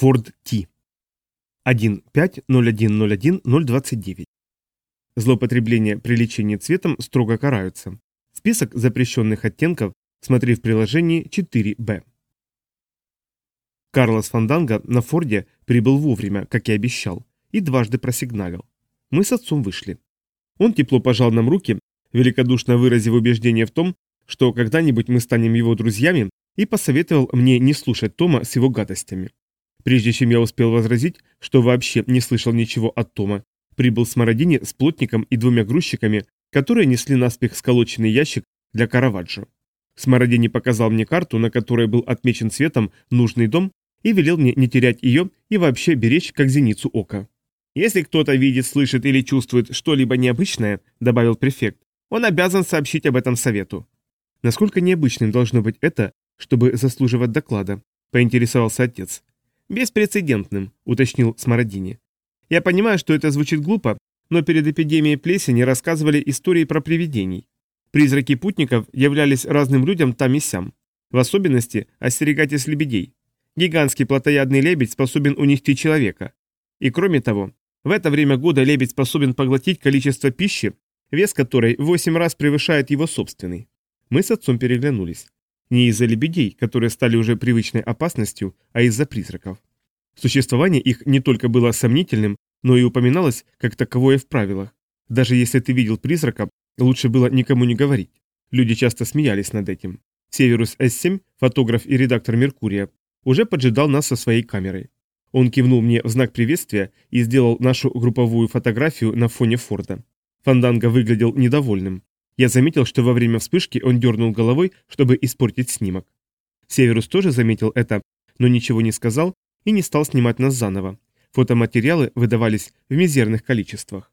Ford T. 1.5.01.01.029. Злоупотребление при лечении цветом строго караются. Список запрещенных оттенков смотри в приложении 4b. Карлос Фанданго на Форде прибыл вовремя, как и обещал, и дважды просигналил. Мы с отцом вышли. Он тепло пожал нам руки, великодушно выразив убеждение в том, что когда-нибудь мы станем его друзьями, и посоветовал мне не слушать Тома с его гадостями. Прежде чем я успел возразить, что вообще не слышал ничего от Тома, прибыл с Мародини с плотником и двумя грузчиками, которые несли наспех сколоченный ящик для Караваджо. Смородини показал мне карту, на которой был отмечен цветом нужный дом, и велел мне не терять ее и вообще беречь как зеницу ока. «Если кто-то видит, слышит или чувствует что-либо необычное», — добавил префект, — «он обязан сообщить об этом совету». Насколько необычным должно быть это, чтобы заслуживать доклада, поинтересовался отец. «Беспрецедентным», — уточнил Смородини. «Я понимаю, что это звучит глупо, но перед эпидемией плесени рассказывали истории про привидений. Призраки путников являлись разным людям там и сям. В особенности остерегайтесь лебедей. Гигантский плотоядный лебедь способен унести человека. И кроме того, в это время года лебедь способен поглотить количество пищи, вес которой в 8 раз превышает его собственный. Мы с отцом переглянулись. Не из-за лебедей, которые стали уже привычной опасностью, а из-за призраков. Существование их не только было сомнительным, но и упоминалось как таковое в правилах. Даже если ты видел призрака, лучше было никому не говорить. Люди часто смеялись над этим. Северус С7, фотограф и редактор «Меркурия», уже поджидал нас со своей камерой. Он кивнул мне в знак приветствия и сделал нашу групповую фотографию на фоне Форда. Фанданга выглядел недовольным. Я заметил, что во время вспышки он дернул головой, чтобы испортить снимок. Северус тоже заметил это, но ничего не сказал и не стал снимать нас заново. Фотоматериалы выдавались в мизерных количествах.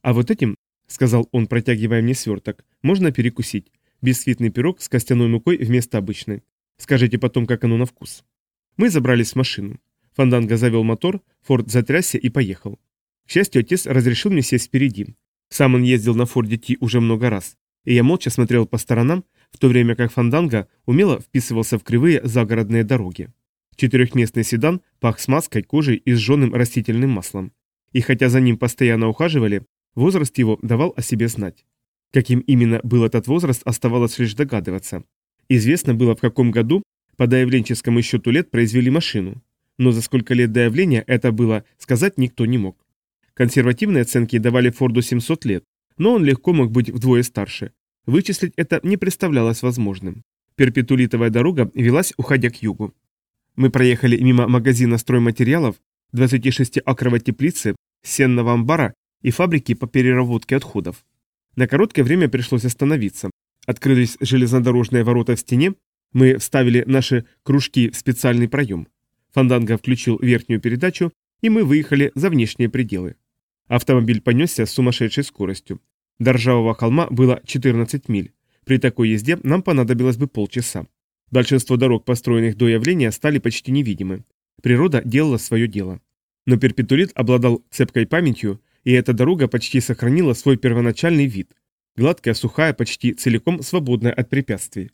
«А вот этим, — сказал он, протягивая мне сверток, — можно перекусить. Бисквитный пирог с костяной мукой вместо обычной. Скажите потом, как оно на вкус». Мы забрались в машину. Фанданга завел мотор, Форд затрясся и поехал. К счастью, отец разрешил мне сесть впереди. Сам он ездил на Форде Ти уже много раз и я молча смотрел по сторонам, в то время как Фанданга умело вписывался в кривые загородные дороги. Четырехместный седан пах смазкой, кожей и сжженным растительным маслом. И хотя за ним постоянно ухаживали, возраст его давал о себе знать. Каким именно был этот возраст, оставалось лишь догадываться. Известно было, в каком году по доявленческому счету лет произвели машину. Но за сколько лет до явления это было, сказать никто не мог. Консервативные оценки давали Форду 700 лет, но он легко мог быть вдвое старше. Вычислить это не представлялось возможным. Перпетулитовая дорога велась, уходя к югу. Мы проехали мимо магазина стройматериалов, 26-акровой теплицы, сенного амбара и фабрики по переработке отходов. На короткое время пришлось остановиться. Открылись железнодорожные ворота в стене, мы вставили наши кружки в специальный проем. Фанданга включил верхнюю передачу, и мы выехали за внешние пределы. Автомобиль понесся с сумасшедшей скоростью. До ржавого холма было 14 миль. При такой езде нам понадобилось бы полчаса. Большинство дорог, построенных до явления, стали почти невидимы. Природа делала свое дело. Но перпетулит обладал цепкой памятью, и эта дорога почти сохранила свой первоначальный вид. Гладкая, сухая, почти целиком свободная от препятствий.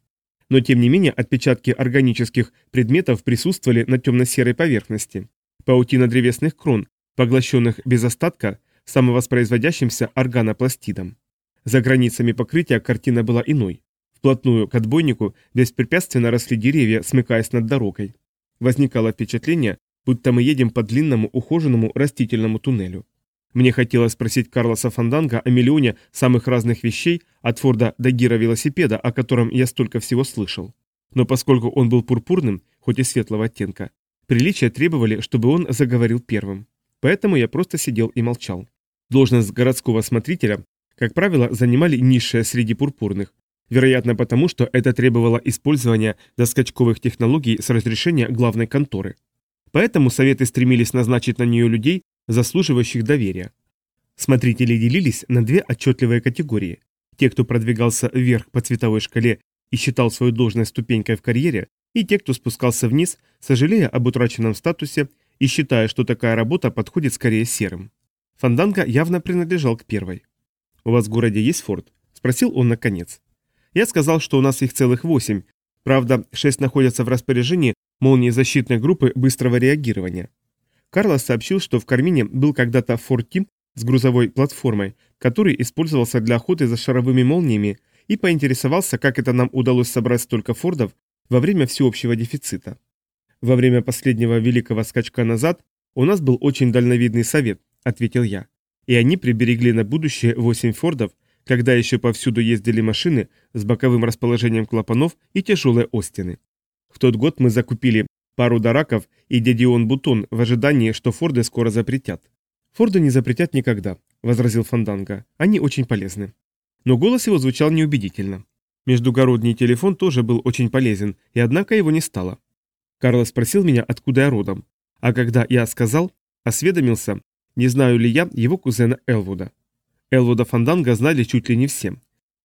Но тем не менее отпечатки органических предметов присутствовали на темно-серой поверхности. Паутина древесных крон, поглощенных без остатка, самовоспроизводящимся органопластидом. За границами покрытия картина была иной. Вплотную к отбойнику беспрепятственно росли деревья, смыкаясь над дорогой. Возникало впечатление, будто мы едем по длинному ухоженному растительному туннелю. Мне хотелось спросить Карлоса Фанданга о миллионе самых разных вещей, от Форда до гира велосипеда, о котором я столько всего слышал. Но поскольку он был пурпурным, хоть и светлого оттенка, приличия требовали, чтобы он заговорил первым. Поэтому я просто сидел и молчал. Должность городского смотрителя, как правило, занимали низшие среди пурпурных, вероятно потому, что это требовало использования доскачковых технологий с разрешения главной конторы. Поэтому советы стремились назначить на нее людей, заслуживающих доверия. Смотрители делились на две отчетливые категории. Те, кто продвигался вверх по цветовой шкале и считал свою должность ступенькой в карьере, и те, кто спускался вниз, сожалея об утраченном статусе и считая, что такая работа подходит скорее серым. Фанданга явно принадлежал к первой. «У вас в городе есть форт?» – спросил он наконец. Я сказал, что у нас их целых восемь, правда, шесть находятся в распоряжении молнии защитной группы быстрого реагирования. Карлос сообщил, что в Кармине был когда-то Форт Тим с грузовой платформой, который использовался для охоты за шаровыми молниями, и поинтересовался, как это нам удалось собрать столько фордов во время всеобщего дефицита. Во время последнего великого скачка назад у нас был очень дальновидный совет, ответил я. И они приберегли на будущее 8 фордов, когда еще повсюду ездили машины с боковым расположением клапанов и тяжелые остины. В тот год мы закупили пару дараков и дядион Бутон в ожидании, что Форды скоро запретят. Форды не запретят никогда, возразил Фанданга. Они очень полезны. Но голос его звучал неубедительно. Междугородний телефон тоже был очень полезен, и однако его не стало. Карлос спросил меня, откуда я родом. А когда я сказал, осведомился, не знаю ли я его кузена Элвуда. Элвуда Фанданга знали чуть ли не все.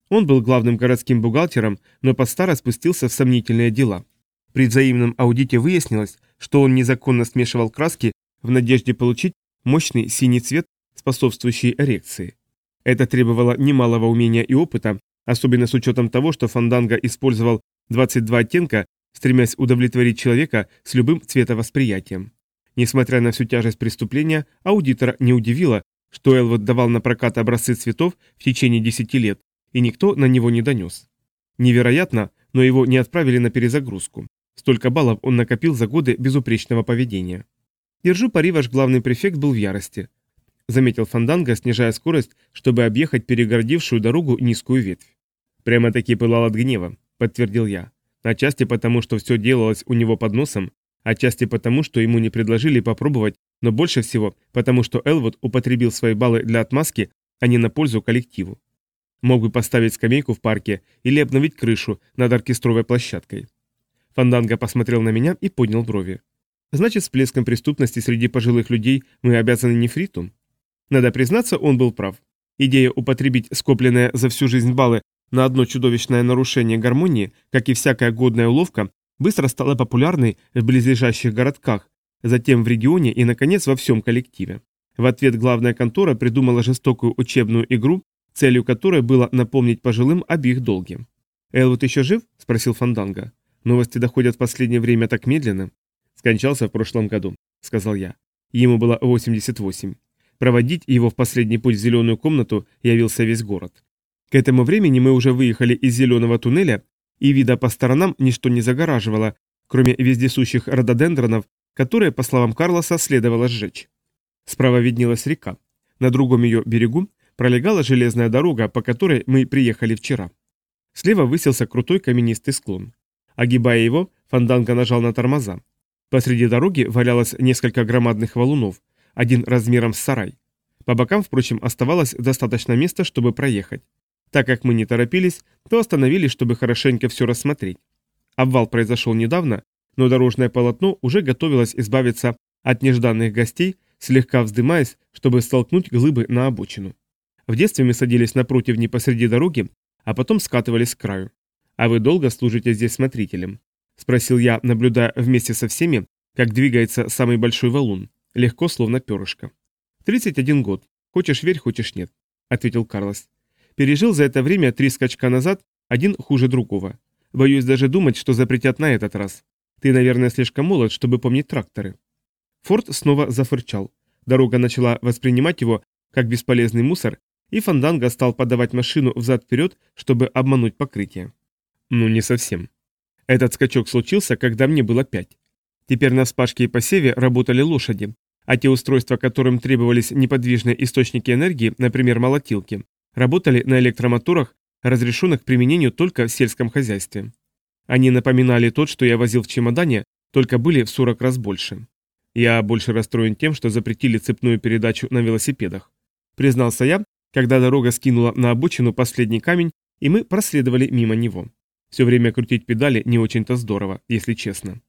Он был главным городским бухгалтером, но под старость спустился в сомнительные дела. При взаимном аудите выяснилось, что он незаконно смешивал краски в надежде получить мощный синий цвет, способствующий эрекции. Это требовало немалого умения и опыта, особенно с учетом того, что Фанданга использовал 22 оттенка, стремясь удовлетворить человека с любым цветовосприятием. Несмотря на всю тяжесть преступления, аудитора не удивило, что Элвуд давал на прокат образцы цветов в течение 10 лет, и никто на него не донес. Невероятно, но его не отправили на перезагрузку. Столько баллов он накопил за годы безупречного поведения. Держу пари, ваш главный префект был в ярости. Заметил Фанданга, снижая скорость, чтобы объехать перегородившую дорогу низкую ветвь. Прямо-таки пылал от гнева, подтвердил я. Отчасти потому, что все делалось у него под носом, отчасти потому, что ему не предложили попробовать, но больше всего потому, что Элвуд употребил свои баллы для отмазки, а не на пользу коллективу. Мог бы поставить скамейку в парке или обновить крышу над оркестровой площадкой. Фанданга посмотрел на меня и поднял брови. Значит, с плеском преступности среди пожилых людей мы обязаны нефриту? Надо признаться, он был прав. Идея употребить скопленные за всю жизнь баллы на одно чудовищное нарушение гармонии, как и всякая годная уловка, быстро стала популярной в близлежащих городках, затем в регионе и, наконец, во всем коллективе. В ответ главная контора придумала жестокую учебную игру, целью которой было напомнить пожилым об их долге. «Элвуд еще жив?» – спросил Фанданга. «Новости доходят в последнее время так медленно». «Скончался в прошлом году», – сказал я. Ему было 88. Проводить его в последний путь в зеленую комнату явился весь город. К этому времени мы уже выехали из зеленого туннеля, и вида по сторонам ничто не загораживало, кроме вездесущих рододендронов, которые, по словам Карлоса, следовало сжечь. Справа виднелась река. На другом ее берегу пролегала железная дорога, по которой мы приехали вчера. Слева высился крутой каменистый склон. Огибая его, Фанданга нажал на тормоза. Посреди дороги валялось несколько громадных валунов, один размером с сарай. По бокам, впрочем, оставалось достаточно места, чтобы проехать. Так как мы не торопились, то остановились, чтобы хорошенько все рассмотреть. Обвал произошел недавно, но дорожное полотно уже готовилось избавиться от нежданных гостей, слегка вздымаясь, чтобы столкнуть глыбы на обочину. В детстве мы садились напротив не посреди дороги, а потом скатывались к краю. «А вы долго служите здесь смотрителем?» – спросил я, наблюдая вместе со всеми, как двигается самый большой валун, легко, словно перышко. «31 год. Хочешь верь, хочешь нет», — ответил Карлос. «Пережил за это время три скачка назад, один хуже другого. Боюсь даже думать, что запретят на этот раз. Ты, наверное, слишком молод, чтобы помнить тракторы». Форд снова зафырчал. Дорога начала воспринимать его как бесполезный мусор, и Фанданга стал подавать машину взад-вперед, чтобы обмануть покрытие. Ну, не совсем. Этот скачок случился, когда мне было пять. Теперь на вспашке и посеве работали лошади, а те устройства, которым требовались неподвижные источники энергии, например, молотилки, работали на электромоторах, разрешенных к применению только в сельском хозяйстве. Они напоминали тот, что я возил в чемодане, только были в 40 раз больше. Я больше расстроен тем, что запретили цепную передачу на велосипедах. Признался я, когда дорога скинула на обочину последний камень, и мы проследовали мимо него. Все время крутить педали не очень-то здорово, если честно.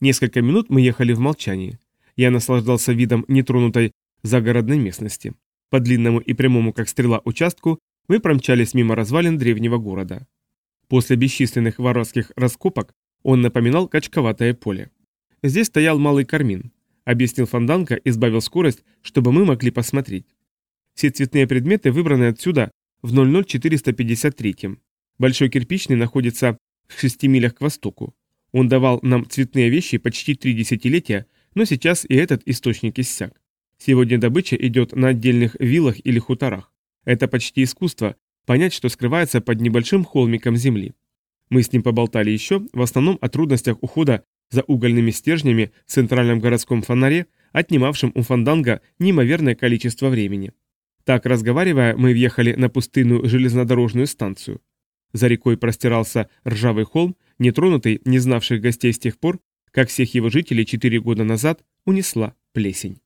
Несколько минут мы ехали в молчании. Я наслаждался видом нетронутой загородной местности. По длинному и прямому, как стрела, участку мы промчались мимо развалин древнего города. После бесчисленных воровских раскопок он напоминал качковатое поле. Здесь стоял малый кармин, объяснил Фанданка и сбавил скорость, чтобы мы могли посмотреть. Все цветные предметы выбраны отсюда в 00453. Большой кирпичный находится в шести милях к востоку. Он давал нам цветные вещи почти три десятилетия, но сейчас и этот источник иссяк. Сегодня добыча идет на отдельных виллах или хуторах. Это почти искусство, понять, что скрывается под небольшим холмиком земли. Мы с ним поболтали еще, в основном о трудностях ухода за угольными стержнями в центральном городском фонаре, отнимавшем у фанданга неимоверное количество времени. Так, разговаривая, мы въехали на пустынную железнодорожную станцию. За рекой простирался ржавый холм, нетронутый, не знавших гостей с тех пор, как всех его жителей четыре года назад унесла плесень.